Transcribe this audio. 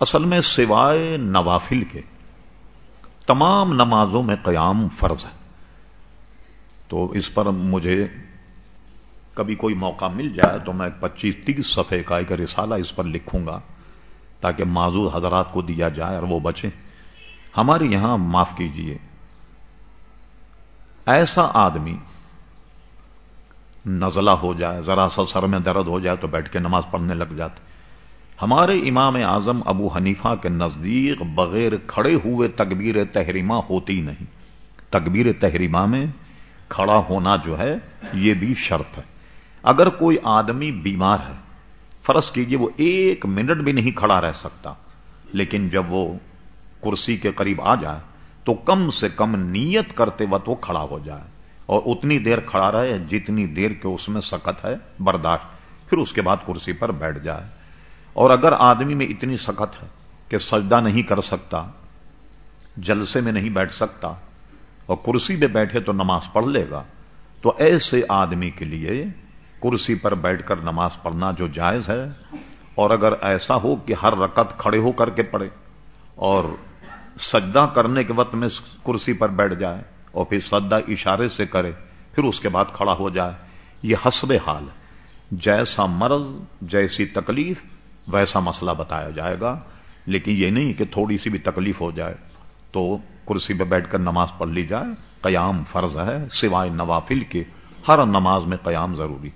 اصل میں سوائے نوافل کے تمام نمازوں میں قیام فرض ہے۔ تو اس پر مجھے کبھی کوئی موقع مل جائے تو میں پچیس تیس صفحے کا ایک رسالہ اس پر لکھوں گا تاکہ معذور حضرات کو دیا جائے اور وہ بچیں۔ ہمارے یہاں معاف کیجیے۔ ایسا آدمی نزلہ ہو جائے، ذرا سا سر میں درد ہو جائے تو بیٹھ کے نماز پڑھنے لگ جاتے ہمارے امام اعظم ابو حنیفہ کے نزدیک بغیر کھڑے ہوئے تکبیر تحریمہ ہوتی نہیں۔ تکبیر تحریمہ میں کھڑا ہونا جو ہے، یہ بھی شرط ہے۔ اگر کوئی آدمی بیمار ہے، فرض کیجیے وہ ایک منٹ بھی نہیں کھڑا رہ سکتا، لیکن جب وہ کرسی کے قریب آ جائے، تو کم سے کم نیت کرتے وقت وہ کھڑا ہو جائے۔ اور اتنی دیر کھڑا رہے، جتنی دیر کے اس میں سکت ہے، برداشت، پھر اس کے بعد کرسی پر بیٹھ جائے۔ اور اگر آدمی میں اتنی سخت ہے کہ سجدہ نہیں کر سکتا، جلسے میں نہیں بیٹھ سکتا اور کرسی پہ بیٹھے تو نماز پڑھ لے گا، تو ایسے آدمی کے لیے کرسی پر بیٹھ کر نماز پڑھنا جو جائز ہے، اور اگر ایسا ہو کہ ہر رکت کھڑے ہو کر کے پڑھے اور سجدہ کرنے کے وقت میں کرسی پر بیٹھ جائے اور پھر سجدہ اشارے سے کرے، پھر اس کے بعد کھڑا ہو جائے، یہ حسب حال جیسا مرض، جیسی تکلیف ویسا مسئلہ بتایا جائے گا۔ لیکن یہ نہیں کہ تھوڑی سی بھی تکلیف ہو جائے تو کرسی پہ بیٹھ کر نماز پڑھ لی جائے۔ قیام فرض ہے سوائے نوافل کے۔ ہر نماز میں قیام ضروری۔